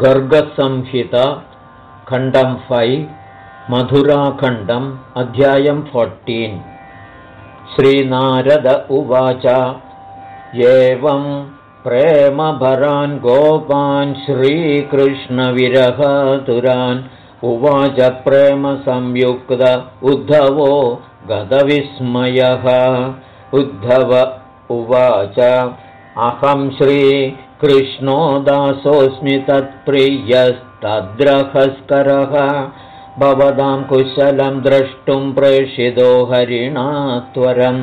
गर्गसंहिता खण्डं फैव् मधुराखण्डम् अध्यायं फोर्टीन् श्रीनारद उवाच एवं प्रेमभरान् गोपान् श्रीकृष्णविरहतुरान् उवाच प्रेमसंयुक्त उद्धवो गतविस्मयः उद्धव उवाच अहं श्रीकृष्णो दासोऽस्मि तत्प्रियस्तद्रहस्करः। भवतां कुशलं द्रष्टुं प्रेषितो हरिणा त्वरं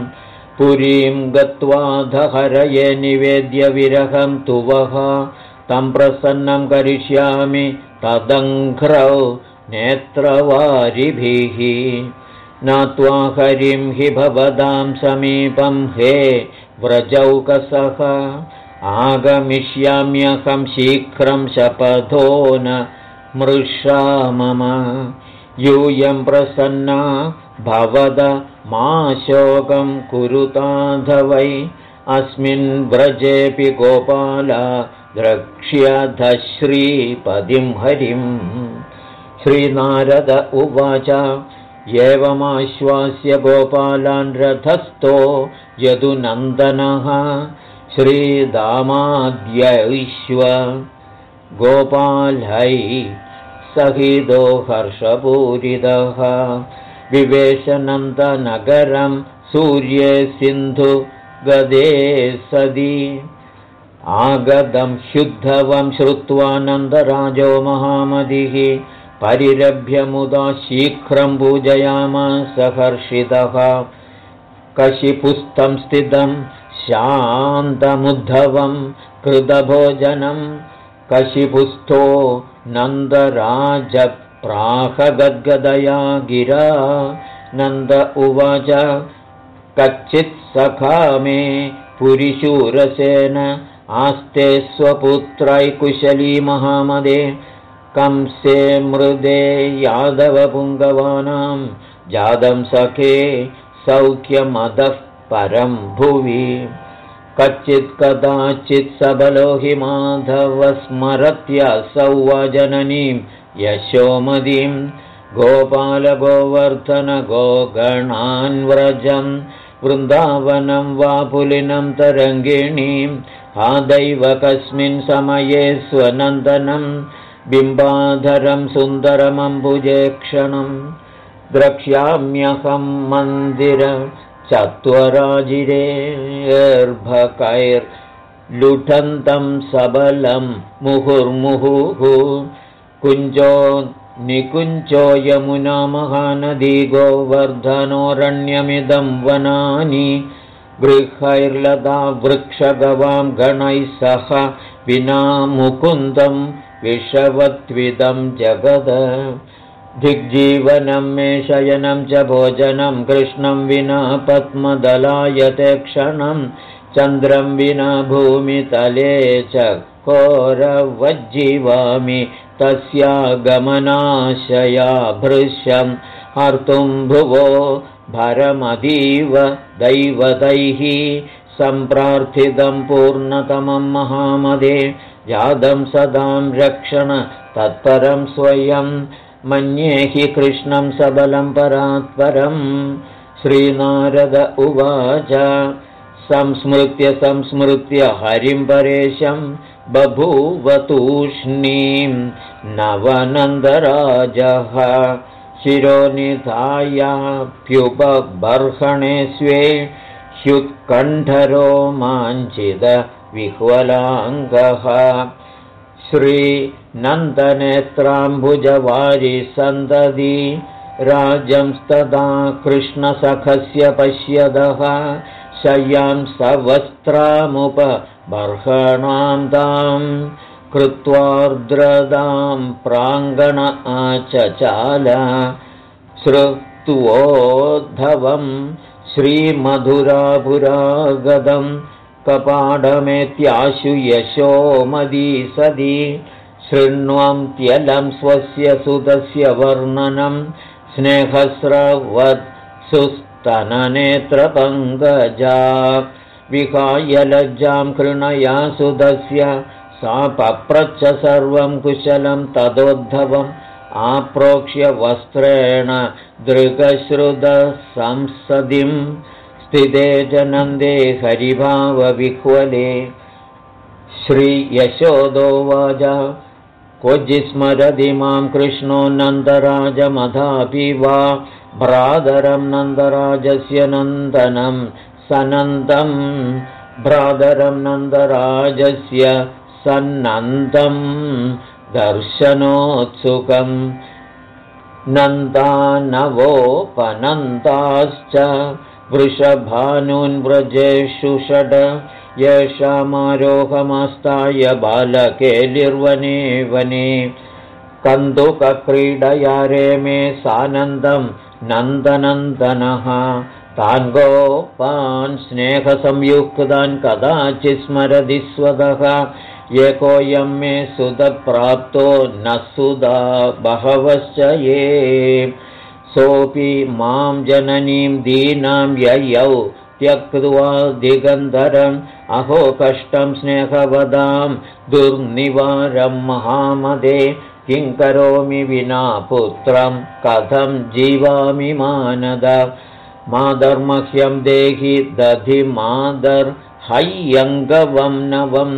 पुरीं गत्वा धहरये निवेद्य विरहं तु वः। तं प्रसन्नं करिष्यामि तदङ्घ्रौ नेत्रवारिभिः। नात्वा हरिं हि भवदां समीपं हे व्रजौकसः आगमिष्याम्यहं शीघ्रं शपथो न मृषा मम यूयं प्रसन्ना भवद मा शोकं कुरुताध वै अस्मिन् व्रजेऽपि गोपाला द्रक्ष्यध श्रीपदिं हरिम् श्रीनारद उवाच एवमाश्वास्य गोपालान् रथस्थो यदुनन्दनः श्रीदामाद्यैश्व गोपालै सहितो हर्षपूरितः। विवेशनन्दनगरं सूर्ये सिन्धु गदे सदि। आगतं शुद्धवं श्रुत्वा नन्दराजो महामतिः परिरभ्यमुदा शीघ्रं पूजयामासहर्षितः कशिपुस्थं स्थितं शान्तमुद्धवं कृतभोजनं कशिपुस्थो नन्दराजप्राहगद्गदया गिरा नन्द उवाच कच्चित् सखा मे पुरिशूरसेन आस्ते स्वपुत्रैकुशली महामदे। कंसे मृदे यादवपुङ्गवानां जातं सखे सौख्यमदः परं भुवि कच्चित् कदाचित् सबलो हि माधवस्मरत्यसौ वजननीं यशोमदीं गोपालगोवर्धनगोगणान्व्रजं वृन्दावनं वा पुलिनं तरङ्गिणीम् आदैव कस्मिन् समये स्वनन्दनं बिम्बाधरं सुन्दरमम्बुजेक्षणं द्रक्ष्याम्यहं मन्दिर चत्वराजिरेर्भकैर्लुठन्तं सबलं मुहुर्मुहुः। कुञ्जो निकुञ्जो यमुना महानदी गोवर्धनोरण्यमिदं वनानि। गृहैर्लता वृक्षगवां गणैः सह विना मुकुन्दं विषवत्विदं जगद दिग्जीवनं मे शयनं च भोजनं कृष्णं विना पद्मदलायते क्षणं चन्द्रं विना भूमितले च कोरवज्जीवामि तस्यागमनाशया भृश्यं हर्तुं भुवो भरमतीव दैवतैः सम्प्रार्थितं पूर्णतमं महामदे। जातं सदां रक्षण तत्परं स्वयं मन्ये हि कृष्णं सबलं परात्परं। श्रीनारद उवाच संस्मृत्य संस्मृत्य हरिं परेशं बभूवतूष्णीं नवनन्दराजः शिरोनिधायाप्युपबर्हणे स्वे ह्युत्कण्ठरो माञ्चिदविह्वलाङ्गः श्रीनन्दनेत्राम्बुजवारि सन्ददि राजंस्तदा कृष्णसखस्य पश्यदः शय्यां सवस्त्रामुपबर्हणां ताम् कृत्वार्द्रदां प्राङ्गण आचचाल श्रुत्वोद्धवं श्रीमधुरापुरागदं कपाडमेत्याशु यशो मदी सदी शृण्वन्त्यलं स्वस्य सुतस्य वर्णनं स्नेहस्रवत् सुस्तननेत्रपङ्कजा विहाय लज्जां कृणया सुतस्य सा पप्रच्छ सर्वं कुशलं तदोद्धवम् आप्रोक्ष्य वस्त्रेण दृगश्रुतसंसदिं स्थिते च नन्दे हरिभावविह्वले श्रीयशोदोवाच क्वचिस्मरति मां कृष्णो नन्दराजमधापि वा भ्रातरं नन्दराजस्य नन्दनं सनन्दं भ्रातरं नन्दराजस्य सन्नन्दं दर्शनोत्सुकम् नन्दानवोपनन्ताश्च वृषभानुन्व्रजेषु षड् येषामारोहमस्ताय बालकेलिर्वने वने कन्दुकक्रीडया रेमे सानन्दं नन्दनन्दनः। तान् गोपान् स्नेहसंयुक्तान् कदाचित् स्मरति स्वतः। एकोऽयं मे सुतप्राप्तो न सुधा बहवश्च ये। सोऽपि मां जननीं दीनां ययौ त्यक्त्वा दिगन्धरम् अहो कष्टं स्नेहवदां दुर्निवारं महामदे किं करोमि विना पुत्रं कथं जीवामि मानद। मादर्मह्यं देहि दधि हैयङ्गवं नवम्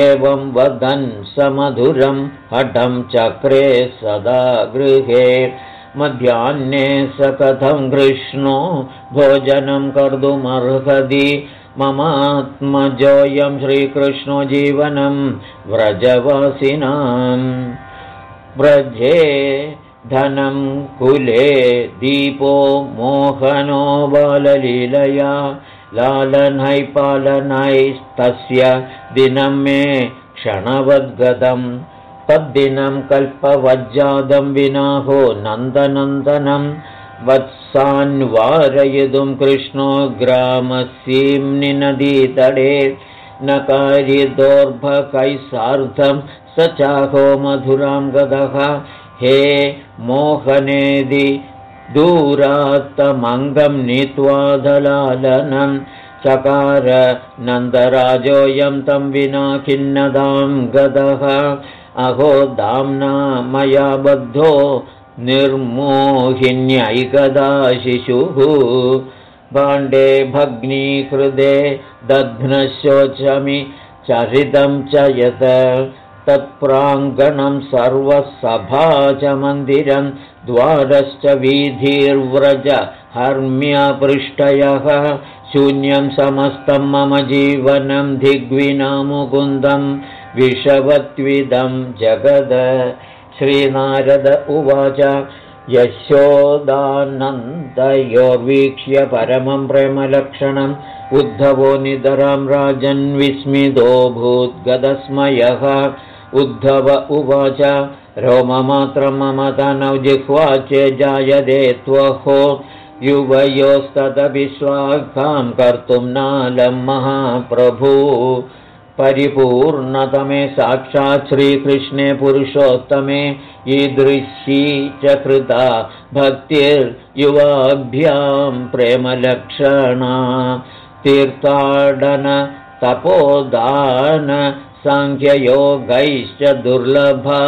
एवं वदन् समधुरं हठं चक्रे सदा गृहे मध्याह्ने स कथं कृष्णो भोजनं कर्तुमर्हति। ममात्मजोऽयं श्रीकृष्णो जीवनं व्रजवासिनाम् व्रजे धनं कुले दीपो मोहनो बाललीलया। लालनैः पालनैस्तस्य दिनं मे क्षणवद्गतम् तद्दिनं कल्पवज्जादं विनाहो नन्दनन्दनं वत्सान्वारयितुं कृष्णो ग्रामसीम्नि नदीतडे न कार्यदोर्भकैः सार्धं स चाहो मधुरां गदः। हे मोहनेदि दूरात्तमङ्गं नीत्वा दलालनं चकार नन्दराजोऽयं तं विना खिन्नदां गदः अहो दाम्ना मया बद्धो निर्मोहिन्यैकदा शिशुः भाण्डे भग्नीकृदे दध्नशोचमि चरितं च यत् तत्प्राङ्गणं सर्वसभा च मन्दिरं द्वारश्च वीधिर्व्रज हर्म्यपृष्टयः शून्यं समस्तं मम जीवनं दिग्विनामुकुन्दं विषवत्विदं जगद। श्रीनारद उवाच यशोदानन्दयोर्वीक्ष्य परमं प्रेमलक्षणम् उद्धवो निधरां राजन् भूद्गदस्मयः। उद्धव उवाच रोममात्रं मम तनौ जिह्वा चे जायते त्वहो। युवयोस्तदभिश्वाखां कर्तुं नालं महाप्रभु परिपूर्णतमे साक्षात् श्रीकृष्णे पुरुषोत्तमे ईदृशी च कृता भक्तिर्युवाभ्यां प्रेमलक्षणा तीर्थाडन तपोदान साङ्ख्ययोगैश्च दुर्लभा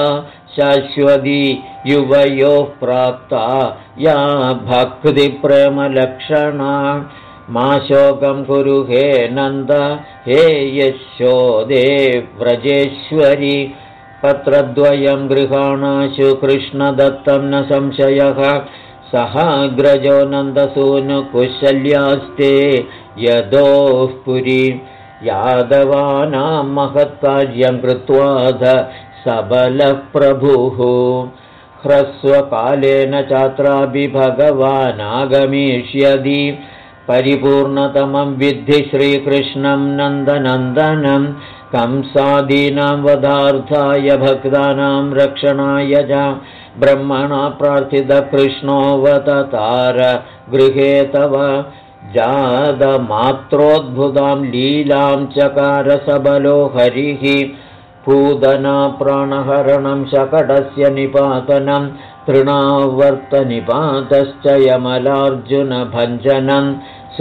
शाश्वती युवयोः प्राप्ता या भक्तिप्रेमलक्षणा मा शोकं कुरु हे नन्द हे यशोदे व्रजेश्वरि पत्रद्वयं गृहाणाशु कृष्णदत्तं न संशयः। सहाग्रजो नन्दसूनुकुशल्यास्ते यदोः पुरी। यादवानां महत्कार्यं कृत्वाध सबलः प्रभुः ह्रस्वकालेन चात्रापि भगवानागमिष्यति परिपूर्णतमं विद्धि श्रीकृष्णं नन्दनन्दनं कंसादीनां वधार्थाय भक्तानां रक्षणाय च ब्रह्मणा प्रार्थितकृष्णोऽवततार गृहे तव जातमात्रोद्भुतां लीलां चकारसबलो हरिः पूदना प्राणहरणं शकटस्य निपातनं तृणावर्तनिपातश्च यमलार्जुनभञ्जनं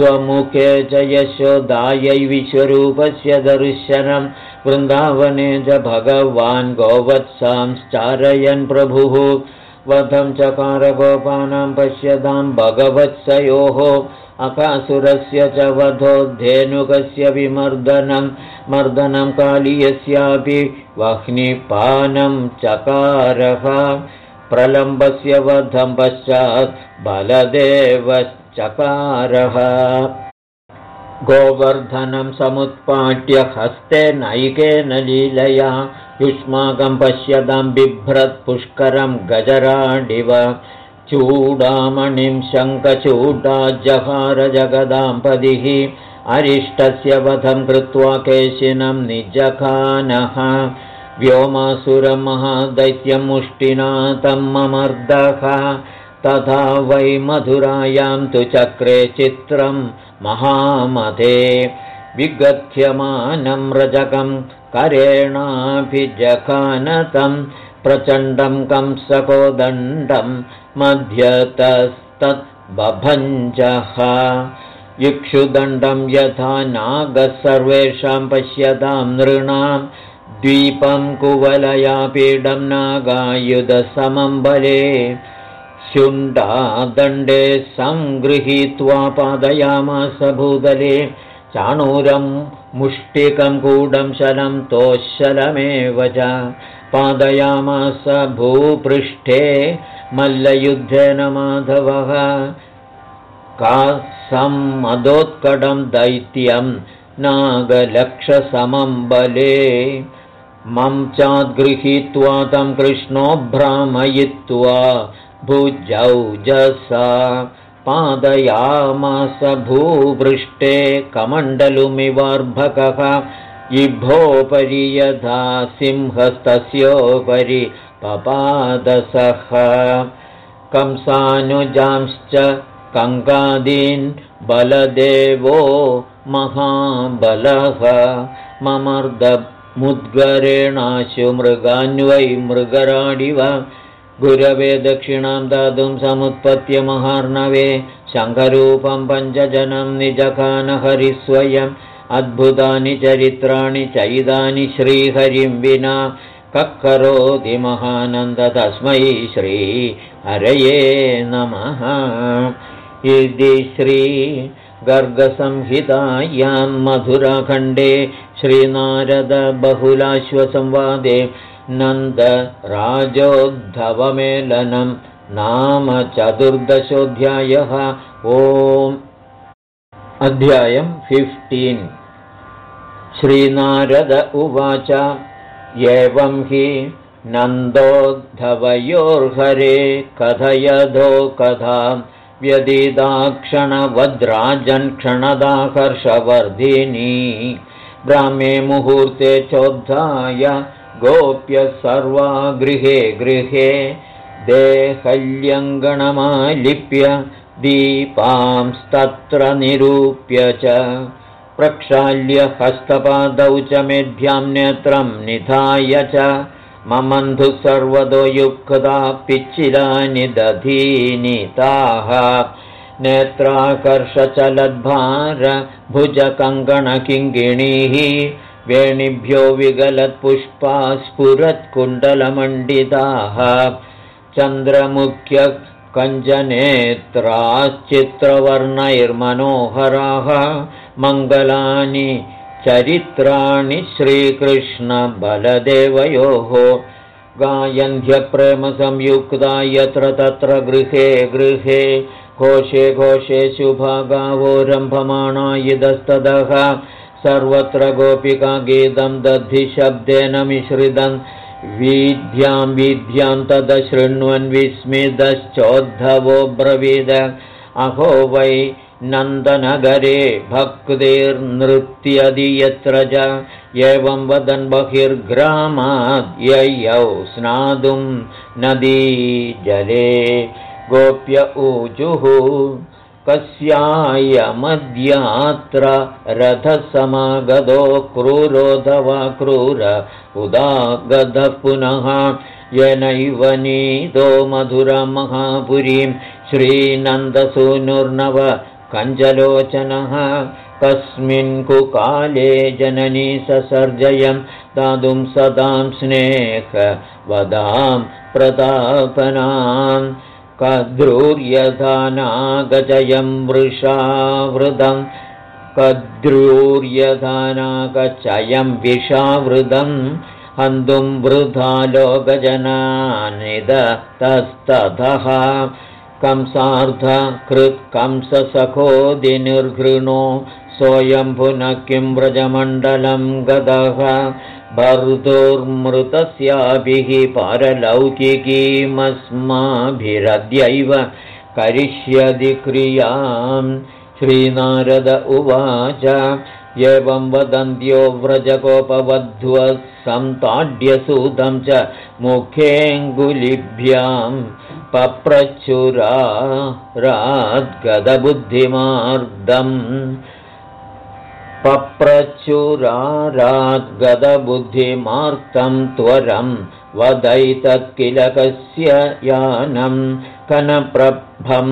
स्वमुखे च यशोदायै विश्वरूपस्य दर्शनं। वृन्दावने च भगवान् गोवत्सांश्चारयन् प्रभुः। वधं चकारगोपानां पश्यतां भगवत्सयोः। अकासुरस्य च वधोद्धेनुकस्य विमर्दनं। मर्दनं कालीयस्यापि वह्निपानं चकारः। प्रलम्बस्य वधं पश्चात् बलदेवश्चकारः गोवर्धनं समुत्पाट्य हस्ते नैकेन लीलया युष्माकं पश्यतां बिभ्रत्पुष्करं गजराडिव। चूडामणिं शङ्खचूडा जगारजगदाम्पदिः अरिष्टस्य वधं कृत्वा केशिनं निजखानः। व्योमासुरमहादैत्यमुष्टिना तं ममर्दः तथा वै मधुरायां तु चक्रे चित्रं महामते विगथ्यमानं रजकं करेणाभिजखानतं प्रचण्डं कंसकोदण्डं मध्यतस्तद्बभञ्जः इक्षुदण्डं यथा नागः सर्वेषां पश्यतां नृणाम् द्वीपं कुवलयापीडं नागायुधसमं बले शुण्डादण्डे सङ्गृहीत्वा पादयामास भूदले चाणूरं मुष्टिकं कूडं शलं तोशलमेव च। पादयामास भूपृष्ठे मल्लयुद्धेन माधवः कासं मदोत्कडं दैत्यं नागलक्षसमं बले। मं चाद्गृहीत्वा तं कृष्णो भ्रामयित्वा भुजौजसा पादयामास भूपृष्ठे कमण्डलुमिवार्भकः। इभोपरि यथा सिंहस्तस्योपरि पपादसः। कंसानुजांश्च कङ्कादीन् बलदेवो महाबलः। ममर्द मुद्गरेणाशु मृगान्वै मृगराडिव गुरवे दक्षिणां दातुं समुत्पत्य महार्णवे शङ्खरूपं पञ्चजनं निजखानहरिस्वयम् अद्भुतानि चरित्राणि चैदानि श्रीहरिं विना कक्करोति महानन्द तस्मै श्रीहरये नमः। इति श्री गर्गसंहितायां मधुराखण्डे श्रीनारदबहुलाश्वसंवादे नन्दराजोद्धवमेलनं नाम चतुर्दशोऽध्यायः ओम् अध्यायं फिफ्टीन् श्रीनारद उवाच एवं हि नन्दोद्धवयोर्हरे कथयधो कथां व्यदिदाक्षणवद्राजन् क्षणदाकर्षवर्धिनी ब्राह्मे मुहूर्ते चोद्धाय गोप्य सर्वा गृहे गृहे देहल्यङ्गणमालिप्य दीपांस्तत्र निरूप्य च प्रक्षाल्य हस्तपादौ च मेभ्यां नेत्रं निधाय च ममन्धुः सर्वतो युक्ता पिच्चिदानि दधीनिताः नेत्राकर्षचलद्भार भुजकङ्कणकिङ्गिणीः वेणिभ्यो विगलत्पुष्पा स्फुरत्कुण्डलमण्डिताः चन्द्रमुख्यकञ्जनेत्राश्चित्रवर्णैर्मनोहराः मङ्गलानि चरित्राणि श्रीकृष्णबलदेवयोः गायन्ध्यप्रेमसंयुक्ता यत्र तत्र गृहे गृहे घोषे घोषे शुभागावो रम्भमाणा इदस्तदः सर्वत्र गोपिकागीतं दद्धिशब्देन मिश्रितं। वीध्यां वीध्यां तदशृण्वन् विस्मितश्चोद्धवो ब्रवीद। अहो वै नन्दनगरे भक्तिर्नृत्यदि यत्र च। एवं वदन् बहिर्ग्रामाद्ययौ स्नातुं नदी जले। गोप्य ऊजुः कस्यायमद्यात्र रथसमागतो क्रूरोधवा क्रूर उदागधः पुनः येनैव नीतो मधुरमहापुरीं श्रीनन्दसूनुर्नव कञ्जलोचनः कस्मिन् कुकाले जननी ससर्जयं दातुं सदां स्नेह वदां प्रतापनां कद्रूर्यधानागजयं वृषावृदं। कद्रूर्यधानागचयं विषावृदं। हन्तुं वृथा लोकजनानिदतस्ततः कंसार्ध कृत्कंससखोदिनिर्घृणो सोऽयं पुनः किं व्रजमण्डलं गतः भर्तुर्मृतस्याभिः पारलौकिकीमस्माभिरद्यैव करिष्यति क्रियां। श्रीनारद उवाच एवं वदन्त्यो व्रजकोपवध्वः सन्ताड्यसूतं च मुखेऽङ्गुलिभ्यां पप्रचुरा राद्गदबुद्धिमार्दम् पप्रचुराराद्गदबुद्धिमार्तं त्वरं वदैतत्किलकस्य यानं कनप्रभं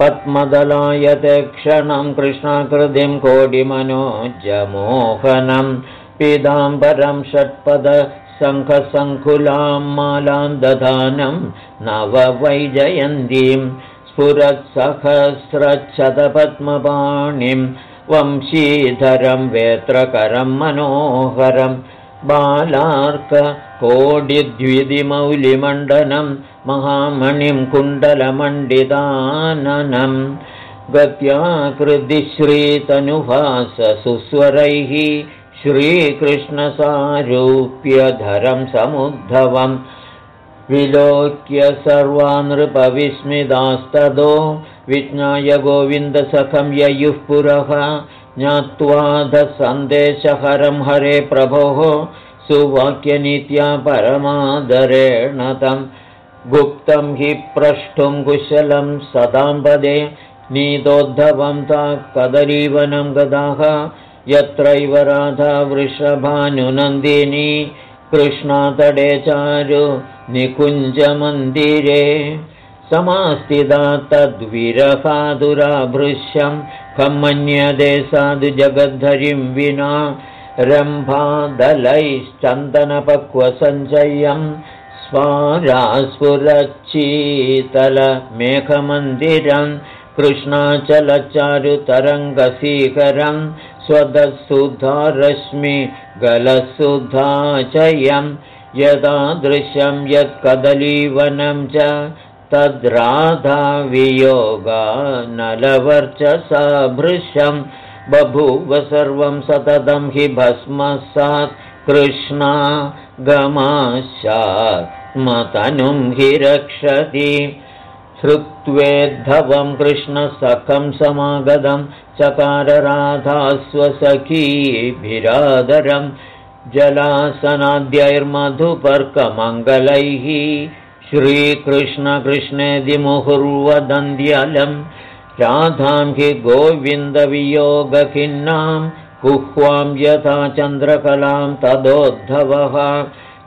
पद्मदलायते क्षणं कृष्णाकृतिं कोटिमनोजमोहनं पीताम्बरं षट्पदशङ्खसङ्कुलां मालां दधानं नववैजयन्तीं स्फुरत्सहस्रच्छतपद्मपाणिं वंशीधरं वेत्रकरं मनोहरं बालार्ककोटिद्विधिमौलिमण्डनं महामणिं कुण्डलमण्डिताननं गत्याकृतिश्रीतनुभाससुस्वरैः श्रीकृष्णसारूप्यधरं समुद्धवम् विलोक्य सर्वानृपविस्मितास्तदो विज्ञाय गोविन्दसखं ययुः पुरः ज्ञात्वाधसन्देशहरं हरे प्रभोः सुवाक्यनीत्या परमादरेण तं गुप्तं हि प्रष्टुं कुशलं सदाम्पदे नीतोद्धवं ता कदलीवनं गदाः यत्रैव राधा वृषभानुनन्दिनी कृष्णातडे चारु निकुञ्जमन्दिरे समास्तिदा तद्विरहादुराभृश्यं कं मन्यदे साधु जगद्धरिं विना रम्भादलैश्चन्दनपक्वसञ्चयं स्वारास्फुरच्चीतलमेघमन्दिरं कृष्णाचलचारुतरङ्गसीकरं स्वदसुधारश्मि गलसुधाचयं यदादृशं यत्कदलीवनं च तद्राधावियोगानलवर्चसा भृशं बभूव सर्वं सततं हि भस्मसात् कृष्णा गमाशात्मतनुं हि रक्षति। श्रुत्वेद्धवं कृष्णसखं समागतं चकारराधास्वसखीभिरादरं जलासनाद्यैर्मधुपर्कमङ्गलैः श्रीकृष्णकृष्णेदिमुहुर्वदन्त्यलं राधां हि गोविन्दवियोगखिन्नां कुह्वां यथा चन्द्रकलां तदोद्धवः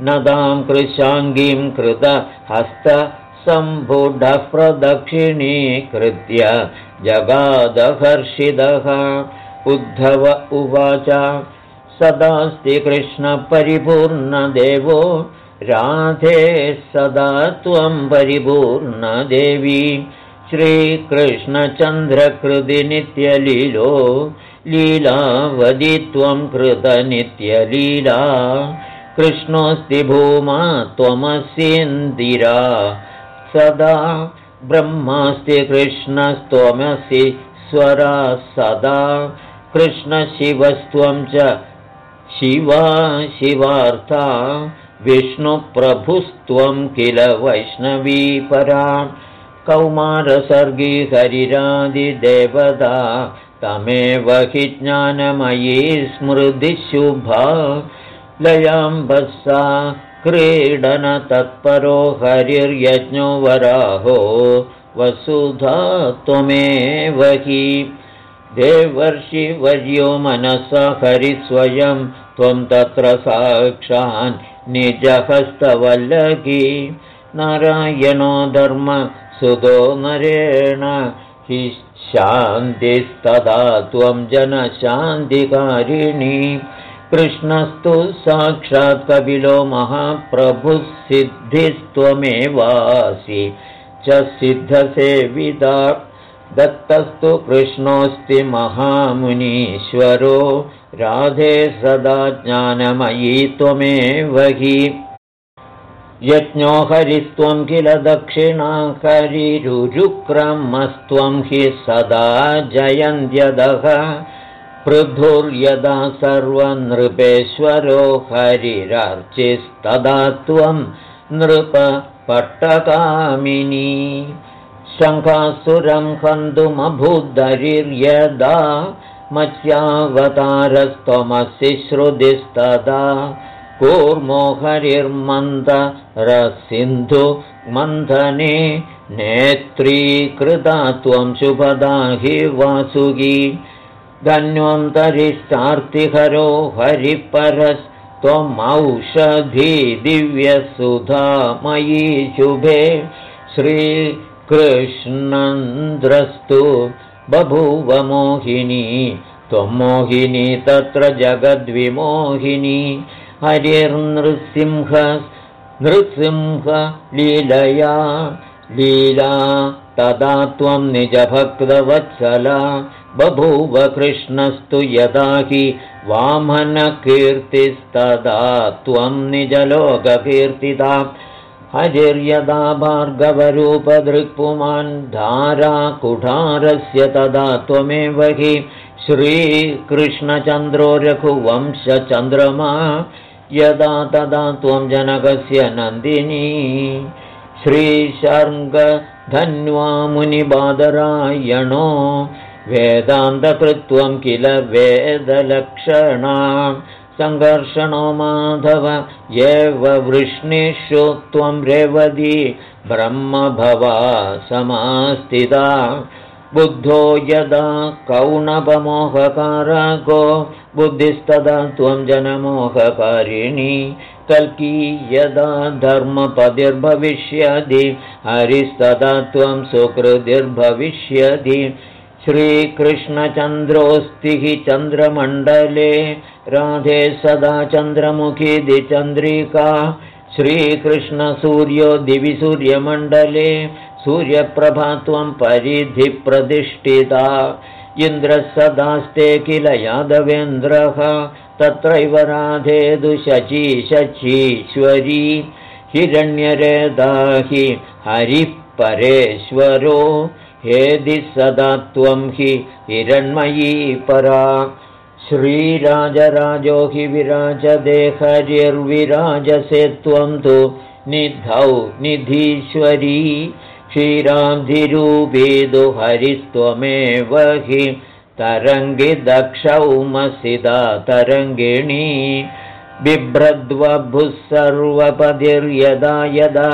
नदां कृशाङ्गीं कृतहस्तसम्भुढः प्रदक्षिणीकृत्य जगादहर्षिदः उद्धव उवाच सदास्ति कृष्णपरिपूर्णदेवो राधे सदा त्वं परिपूर्णदेवी। श्रीकृष्णचन्द्रकृतिनित्यलीलो लीलावदि त्वं कृतनित्यलीला कृष्णोऽस्ति भूमा त्वमसीन्दिरा। सदा ब्रह्मास्ति कृष्णस्त्वमसि स्वरा सदा। कृष्णशिवस्त्वं च शिवा शिवार्था विष्णुप्रभुस्त्वं किल वैष्णवीपरा कौमारसर्गी हरिरादिदेवता तमेव हि ज्ञानमयी स्मृतिशुभा लयाम्बसा क्रीडनतत्परो हरिर्यज्ञो वराहो वसुधा त्वमेव हि। देवर्षिवर्यो मनसा हरिस्वयं त्वं तत्र साक्षान् निजहस्तवल्लकी नारायणो धर्म सुतो नरेण। हि शान्तिस्तदा त्वं जनशान्तिकारिणी। कृष्णस्तु साक्षात् कपिलो महाप्रभुः सिद्धिस्त्वमेवासि। च सिद्धसेविता। दत्तस्तु कृष्णोऽस्ति महामुनीश्वरो राधे सदा ज्ञानमयी त्वमेव हि यज्ञो हरिस्त्वं किल दक्षिणा हरिरुरुक्रमस्त्वं हि सदा जयन्त्यदः। पृथुर्यदा सर्वनृपेश्वरो हरिरर्चिस्तदा त्वं नृपपट्टकामिनी शङ्खासुरं हन्तुमभूद्धरिर्यदा मत्स्यावतारस्त्वमसि श्रुतिस्तदा कूर्मो हरिर्मन्दरसिन्धु मन्थने नेत्रीकृता त्वं शुभदा हि वासुगी धन्वन्तरिष्टार्तिहरो हरिपरस्त्वमौषधी दिव्यसुधा मयि शुभे श्रीकृष्णन्द्रस्तु बभूव मोहिनी त्वं मोहिनी तत्र जगद्विमोहिनी। हरिर्नृसिंह नृसिंह लीलया लीला तदा त्वं निजभक्तवत्सला। बभूव कृष्णस्तु यदा हि वामनकीर्तिस्तदा त्वं निजलोककीर्तिता हजिर्यदा भार्गवरूपदृक्पुमान् धाराकुठारस्य तदा त्वमेव हि श्रीकृष्णचन्द्रो रघुवंशचन्द्रमा यदा तदा त्वं जनकस्य नन्दिनी। श्रीशर्गधन्वामुनिबादरायणो। वेदान्तकृत्वं किल वेदलक्षणा सङ्घर्षणो माधव एव वृष्णिषु त्वं रेवदी ब्रह्मभवा समास्थिता। बुद्धो यदा कौणपमोहकारको बुद्धिस्तदा त्वं जनमोहकारिणी। कल्की यदा धर्मपदिर्भविष्यति हरिस्तदा त्वं सुकृतिर्भविष्यति श्रीकृष्णचन्द्रोऽस्ति हि चन्द्रमण्डले। राधे सदा चन्द्रमुखी दिचन्द्रिका श्रीकृष्णसूर्यो दिवि सूर्यमण्डले। सूर्यप्रभा त्वं परिधिप्रतिष्ठिता इन्द्रः सदास्ते किल यादवेन्द्रः। तत्रैव राधे दुशची शचीश्वरी। हिरण्यरेदा हि हरिः परेश्वरो हेदि सदा त्वं हि हिरण्मयी परा। श्रीराजराजो हि विराजदे हरिर्विराजसे त्वं तु निधौ निधीश्वरी। क्षीराधिरूपेदु हरिस्त्वमेव हि तरङ्गिदक्षौमसिदा तरङ्गिणी। बिभ्रद्वभुः सर्वपदिर्यदा यदा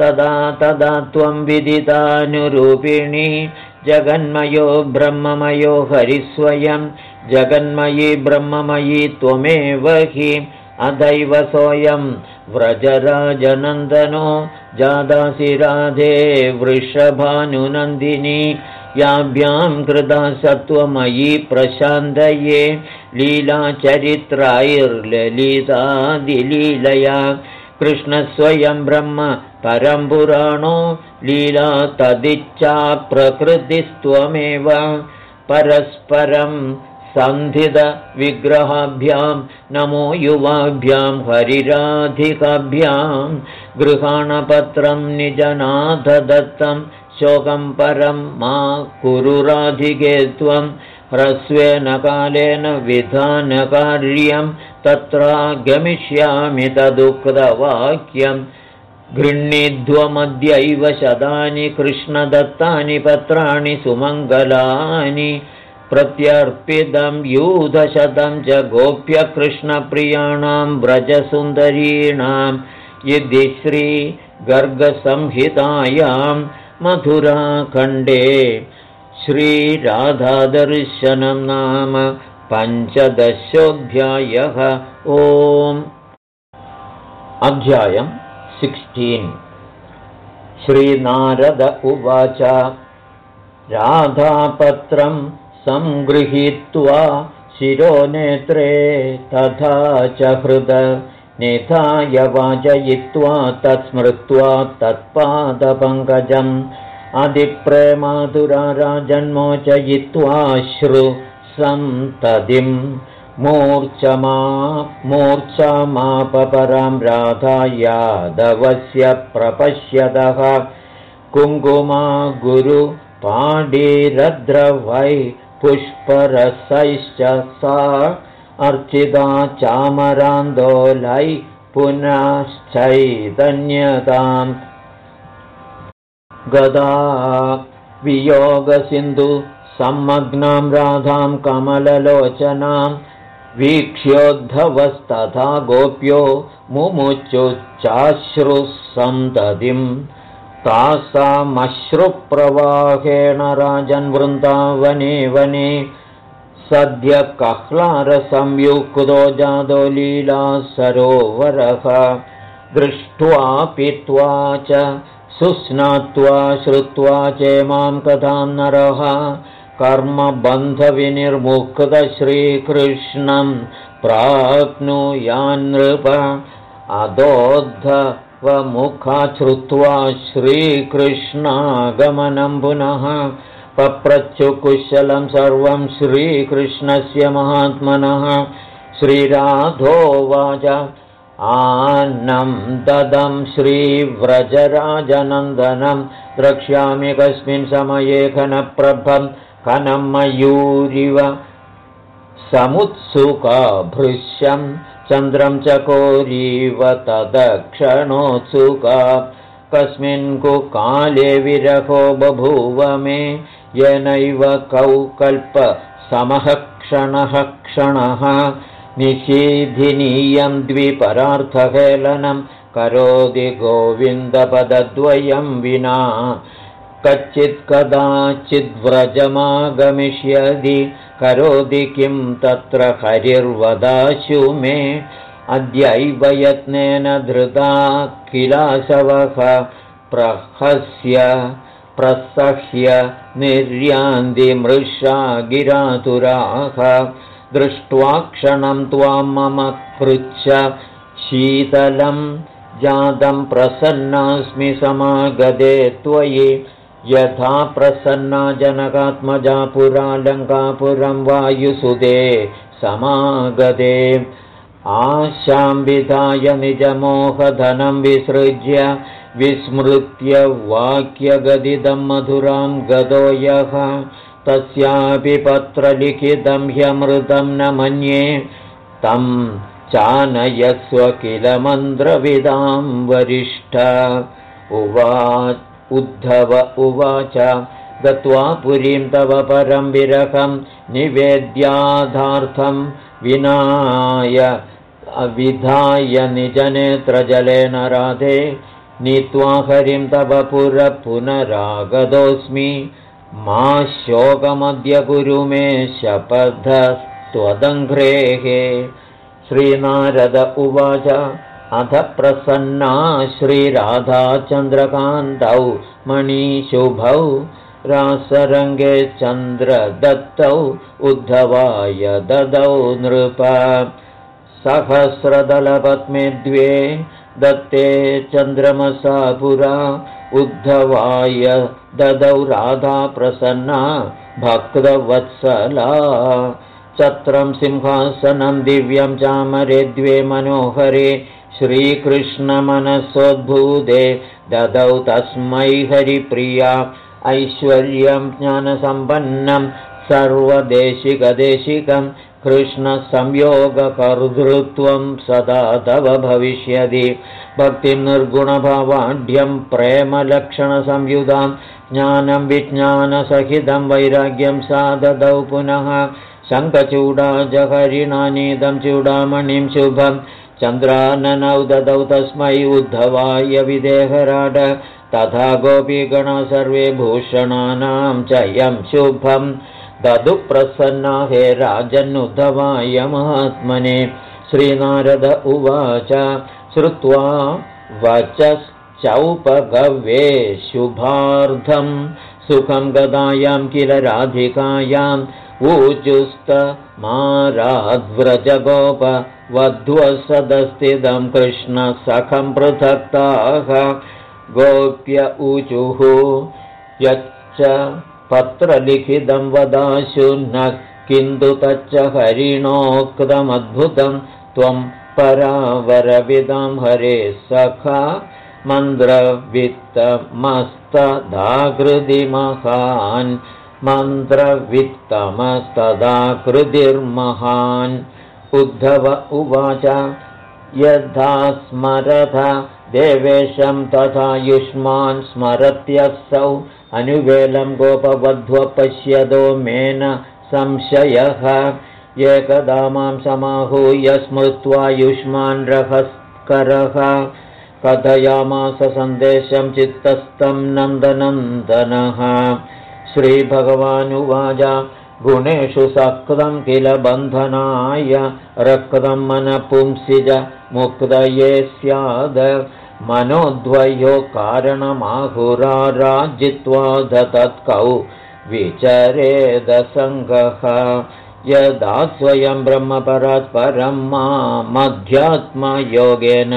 तदा तदा त्वं विदितानुरूपिणी जगन्मयो ब्रह्ममयो हरिस्वयं। जगन्मयी ब्रह्ममयी त्वमेव हि अदैव सोऽयं। व्रजराजनन्दनो जादासि राधे वृषभानुनन्दिनी। याभ्यां कृदा सत्त्वमयी प्रशान्तये। लीलाचरित्रायिर्ललितादिलीलया। कृष्णस्वयं ब्रह्म परं पुराणो लीला तदिच्छा प्रकृतिस्त्वमेव। परस्परं सन्धितविग्रहाभ्यां नमो युवाभ्यां हरिराधिकाभ्यां। गृहाणपत्रं निजनाथदत्तं शोकं परं मा कुरुराधिके त्वं ह्रस्वेन कालेन विधानकार्यं तत्र गमिष्यामि तदुक्तवाक्यं गृह्णीध्वमद्यैव शतानि कृष्णदत्तानि पत्राणि सुमङ्गलानि प्रत्यर्पितं यूधशतं च गोप्यकृष्णप्रियाणां व्रजसुन्दरीणां यदि श्रीगर्गसंहितायां मधुराखण्डे श्रीराधादर्शनं नाम पञ्चदशोऽध्यायः ओम्। अध्यायम् सिक्स्टीन् श्रीनारद उवाच राधापत्रं सङ्गृहीत्वा शिरोनेत्रे तथा च हृद निधाय वाचयित्वा तत्स्मृत्वा तत्पादपङ्कजम् अधिप्रेमाधुराराजन्मोचयित्वाश्रु सन्ततिं मूर्च्छमा मूर्च्छामापपरां राधा यादवस्य प्रपश्यतः कुङ्कुमा गुरुपाडीरद्रवै पुष्परसैश्च सा अर्चिता चामरान्दोलै पुनश्चैतन्यताम्। गदा वियोगसिन्धु सम्मग्नां राधां कमललोचनां वीक्ष्योद्धवस्तथा गोप्यो मुमुचुश्चाश्रुसन्ततिं तासामश्रुप्रवाहेण राजन् वृन्दावने वने। सद्य कह्लारसंयुक्तो जादो लीला सरोवरः। दृष्ट्वा पीत्वा च सुस्नात्वा श्रुत्वा चेमां कथां नरः कर्मबन्धविनिर्मुक्तश्रीकृष्णं प्राप्नुयान्नृप अदोद्धवमुखा श्रुत्वा श्रीकृष्णागमनं पुनः पप्रच्छुकुशलं सर्वं श्रीकृष्णस्य महात्मनः श्रीराधोवाच आन्नं ददं श्रीव्रजराजनन्दनं द्रक्ष्यामि कस्मिन् समये घनप्रभं कनं मयूरिव समुत्सुकाभृश्यं चन्द्रं चकोरीव तदक्षणोत्सुका। कस्मिन् कुकाले विरहो बभूव मे येनैव कौ कल्पसमः क्षणः क्षणः। निषीधिनीयं द्विपरार्थहेलनं करोति गोविन्दपदद्वयं विना कच्चित् कदाचिद्व्रजमागमिष्यति करोति किं तत्र हरिर्वदाशु मे। अद्यैव यत्नेन धृता किलासवः प्रहस्य प्रसह्य निर्यान्तिमृषा गिरातुराः। दृष्ट्वा क्षणं त्वां मम पृच्छ शीतलं जातं प्रसन्नास्मि समागदे त्वयि यथा प्रसन्ना जनकात्मजा पुरालङ्कापुरं वायुसुदे समागदे आशां विधाय निजमोहधनं विसृज्य विस्मृत्य वाक्यगदिदं मधुरां गदो यः। तस्यापि पत्रलिखितं ह्यमृतं न मन्ये। तं चानयस्व किल मन्त्रविदां वरिष्ठ। उवा उद्धव उवाच गत्वा पुरीं तव परं विरहं निवेद्याधार्थं विनाय अविधाय निजनेत्रजलेन राधे नीत्वा हरिं तव पुरः पुनरागतोऽस्मि। मा शोकमद्य गुरु मे शपथस्त्वदङ्घ्रेः। श्रीनारद उवाच अथ प्रसन्ना श्रीराधाचन्द्रकान्तौ मणिशुभौ रासरङ्गे चन्द्रदत्तौ उद्धवाय ददौ नृप। सहस्रदलपद्मे द्वे दत्ते चन्द्रमसा पुरा उद्धवाय ददौ राधा प्रसन्ना भक्तवत्सला। चत्रं सिंहासनं दिव्यं चामरे द्वे मनोहरे श्रीकृष्णमनसोद्भूते ददौ तस्मै हरिप्रिया। ऐश्वर्यं ज्ञानसम्पन्नं सर्वदेशिकदेशिकं कृष्णसंयोगकर्तृत्वं सदा तव भविष्यति। भक्तिं निर्गुणभवाढ्यं प्रेमलक्षणसंयुधां ज्ञानं विज्ञानसहितं वैराग्यं सा ददौ पुनः शङ्खचूडा जहरिणानीदं चूडामणिं शुभं चन्द्राननौ ददौ तस्मै उद्धवाय विदेहराड। तथा गोपीगणा सर्वे भूषणानां च यं शुभं। ददु प्रसन्ना हे राजन्नुद्धवाय महात्मने। श्रीनारद उवाच श्रुत्वा वचश्चौपगव्ये शुभार्धं। सुखं गदायां किल राधिकायाम् माराद्व्रजगोप वध्वसदस्थितं कृष्णसखं पृथक्ताः। गोप्य ऊचुः यच्च पत्रलिखितं वदाशु न। किन्तु तच्च हरिणोक्तमद्भुतं त्वं परावरविदं। हरे सखा मन्त्रवित्तमस्तदाकृतिमहान् मन्त्रवित्तमस्तदाकृतिर्महान्। उद्धव उवाच यथा स्मरथ देवेशं तथा युष्मान् स्मरत्यसौ। अनुवेलं गोपवध्व पश्यतो मेन संशयः। एकदा मां समाहूय स्मृत्वा युष्मान् रहस्करः कथयामास सन्देशं चित्तस्थं नन्दनन्दनः श्रीभगवानुवाच। गुणेषु सकृतं किल बन्धनाय रक्तं मनपुंसिज मुक्तये स्याद। मनोद्वयो कारणमाहुराराजित्वा दत्कौ विचरेदसङ्गः यदा स्वयं ब्रह्मपरात् परं मध्यात्मयोगेन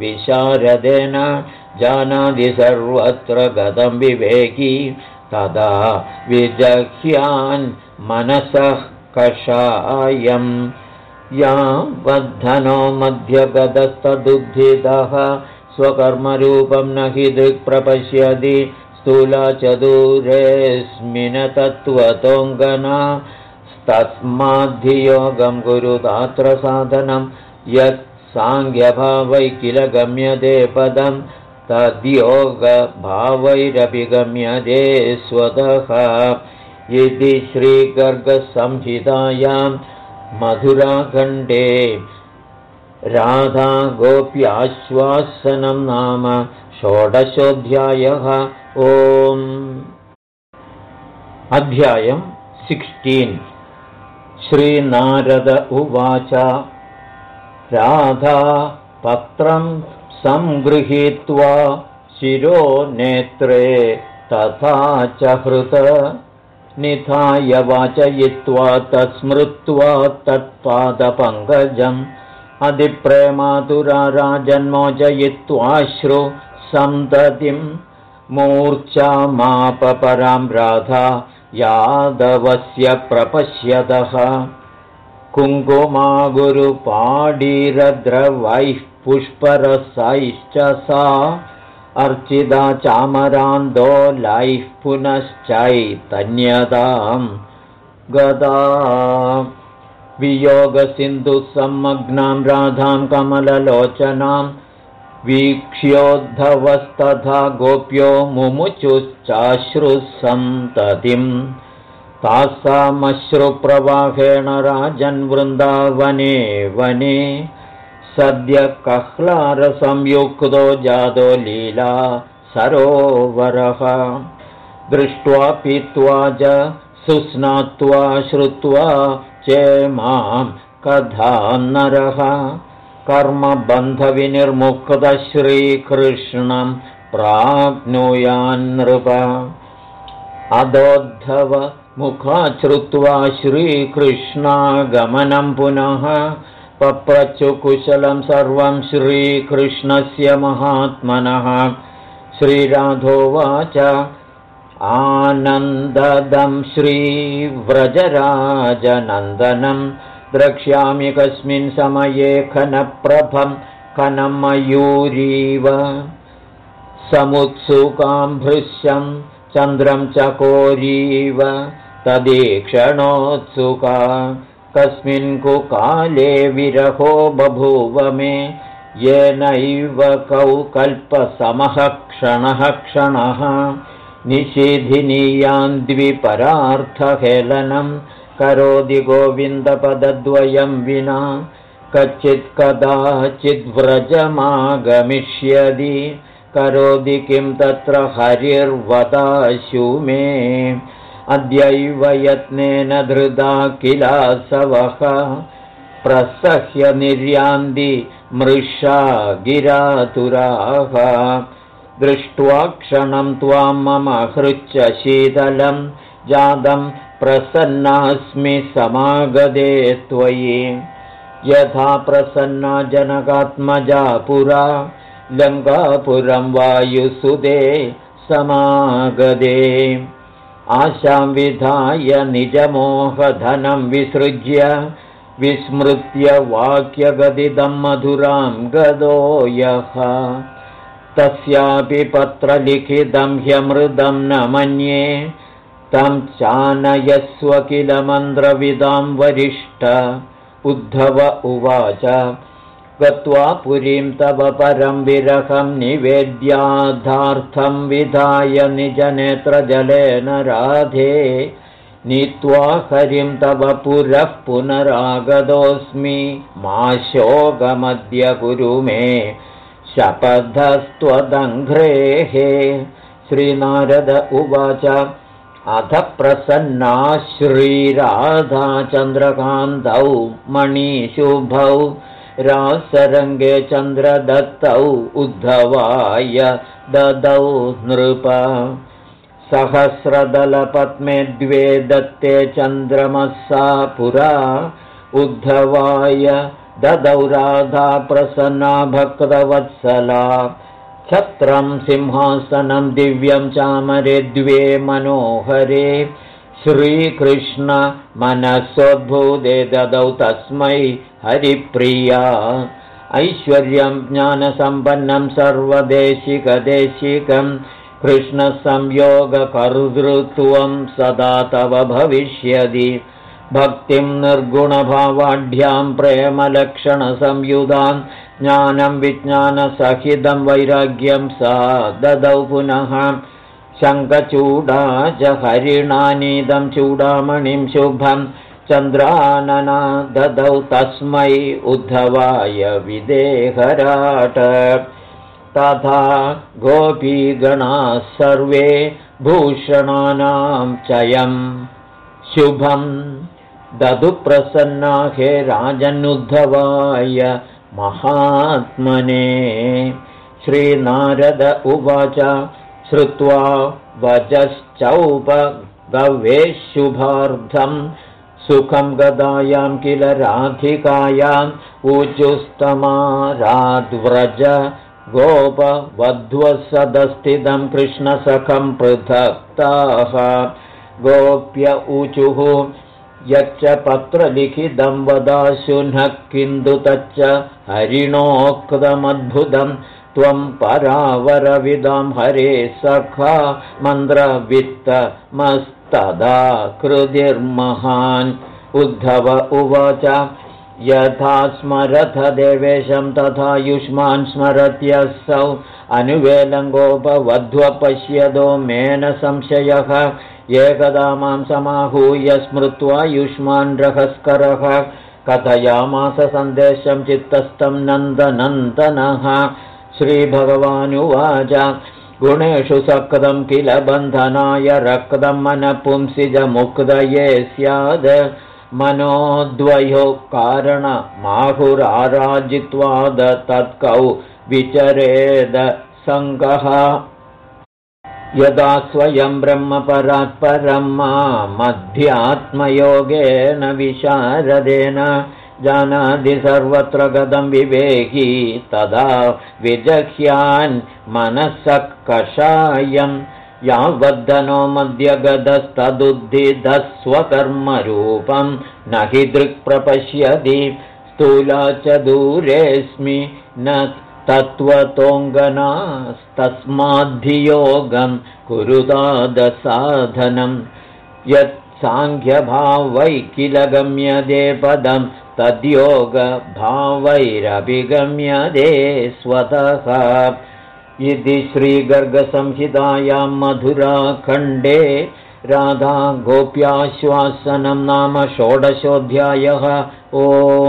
विशारदेन जानाति सर्वत्र गतं विवेकी तदा विजह्यान् मनसः कषायम्। या बद्धनो मध्यगतस्तदुद्धितः स्वकर्मरूपं न हि दृक्प्रपश्यति स्थूलचदूरेऽस्मिनतत्त्वतोऽङ्गना तस्माद्धियोगं गुरुदात्र साधनं यत् साङ्ख्यभावै किल गम्यते पदं तद्योगभावैरपि गम्यते स्वतः। इति श्रीगर्गसंहितायां मधुराखण्डे राधागोप्याश्वासनं नाम षोडशोऽध्यायः। ओम् अध्यायं सिक्स्टीन्। श्रीनारद उवाच। राधा पत्रं सङ्गृहीत्वा शिरो नेत्रे तथा च हृत। निधाय वाचयित्वा तत्स्मृत्वा तत्पादपङ्कजम्। अधिप्रेमातुरा राजन्मोचयित्वाश्रु सन्ततिं मूर्च्छामापपरां राधा यादवस्य प्रपश्यतः। कुङ्कुमा गुरुपाडीरद्रवैः पुष्परसैश्च सा अर्चिता चामरान्दोलैः पुनश्चैतन्यताम् गदा। वियोगसिन्धुसम्मग्नां राधां कमललोचनां वीक्ष्योद्धवस्तथा गोप्यो मुमुचुश्चाश्रुसन्ततिम्। तासामश्रुप्रवाहेण राजन्वृन्दावने वने सद्य कह्लारसंयुक्तो जातो लीला सरोवरः। दृष्ट्वा पीत्वा च सुस्नात्वा श्रुत्वा चेमां कथान्नरः कर्मबन्धविनिर्मुक्तश्रीकृष्णं प्राप्नुयान्नृप। अदोद्धव मुखाश्रुत्वा श्रीकृष्णागमनं पुनः पप्रचुकुशलं सर्वं श्रीकृष्णस्य महात्मनः। श्रीराधोवाच। आनन्ददं श्रीव्रजराजनन्दनं। द्रक्ष्यामि कस्मिन् समये खनप्रभं खनमयूरीव समुत्सुकां भृश्यं चन्द्रं चकोरीव तदीक्षणोत्सुका कस्मिन् कुकाले विरहो बभूव मे येनैव कौ कल्पसमः क्षणः। क्षणः निषिधिनीयान्द्विपरार्थहेलनं करोति गोविन्दपदद्वयं विना। कच्चित् कदाचिद्व्रजमागमिष्यति करोति किं तत्र हरिर्वदाशु मे अद्यैव यत्नेन धृता किलासवः प्रसह्य निर्यान्ति मृषा गिरातुराः। दृष्ट्वा क्षणं त्वां मम हृच्च शीतलं जातं प्रसन्नास्मि समागदे त्वयि। यथा प्रसन्ना जनकात्मजा पुरा लङ्कापुरं वायुसुदे समागदे आशां विधाय निजमोहधनं विसृज्य विस्मृत्य वाक्यगदिदं मधुरां गदो यः। तस्यापि पत्रलिखितं ह्यमृदं न मन्ये तं चानयस्व किल मन्द्रविदां वरिष्ठ। उद्धव उवाच गत्वा पुरीं तव परं विरहं निवेद्याधार्थं विधाय निजनेत्रजलेन राधे। नीत्वा हरिं तव पुरः पुनरागतोऽस्मि। मा शोकमद्य कुरु मे शपथस्त्वदङ्घ्रेः। श्रीनारद उवाच। अथ प्रसन्ना श्रीराधा चन्द्रकान्तौ मणिशुभौ रासरङ्गे चन्द्रदत्तौ उद्धवाय ददौ नृप। सहस्रदलपद्मे द्वे दत्ते चन्द्रमसा पुरा। उद्धवाय ददौ राधा प्रसन्ना भक्तवत्सला। छत्रं सिंहासनं दिव्यं चामरे द्वे मनोहरे श्रीकृष्णमनसोद्भूते ददौ तस्मै हरिप्रिया। ऐश्वर्यं ज्ञानसम्पन्नं सर्वदेशिकदेशिकं कृष्णसंयोगकर्तृत्वं सदा तव भविष्यति। भक्तिं निर्गुणभावाढ्यां प्रेमलक्षणसंयुधां ज्ञानं विज्ञानसहितं वैराग्यं सा ददौ पुनः शङ्खचूडा च हरिणानीदं चूडामणिं शुभं चन्द्रानना ददौ तस्मै उद्धवाय विदेहराट। तथा गोपीगणाः सर्वे भूषणानां चयम् शुभं। ददुप्रसन्ना हे राजनुद्धवाय महात्मने। श्रीनारद उवाच श्रुत्वा शुभार्धं सुखं गदायां किल राधिकायाम् ऊजुस्तमाराद्व्रज गोपवध्वसदस्थितं कृष्णसखं पृथक्ताः। गोप्य ऊचुः यच्च पत्रलिखितं वदाशु नः किन्तु तच्च हरिणोक्तमद्भुतम् त्वं परावरविदां हरे सखा मन्द्रवित्तमस्तदा कृतिर्महान्। उद्धव उवाच यथा स्मरथ देवेशं तथा युष्मान् स्मरत्यसौ अनुवेलङ्गोपवध्वपश्यदो मेन संशयः। एकदा मां समाहूय स्मृत्वा युष्मान् रहस्करः। कथयामास सन्देशं चित्तस्थं नन्दनन्दनः श्रीभगवानुवाच। गुणेषु सक्तं किल बन्धनाय रक्तं मनपुंसिजमुक्तये स्याद्। मनोद्वयो कारणमाहुराराजित्वाद तत्कौ विचरेद सङ्गः। यदा स्वयं ब्रह्मपरात्परं मध्यात्मयोगेन विशारदेन जानादि सर्वत्र गदं विवेकी तदा विजह्यान् मनसः कषायं। यावद्धनो मध्यगदस्तदुद्धिधः स्वकर्मरूपं न हि दृक्प्रपश्यति। स्थूला च दूरेऽस्मि न तत्त्वतोऽङ्गनास्तस्माद्धियोगं कुरुतादसाधनं यत् साङ्ख्यभावै किल गम्यते पदम् तद्योगभावैरभिगम्यते स्वतः। इति श्रीगर्गसंहितायां मधुराखण्डे राधा गोप्याश्वासनं नाम षोडशोऽध्यायः। ओ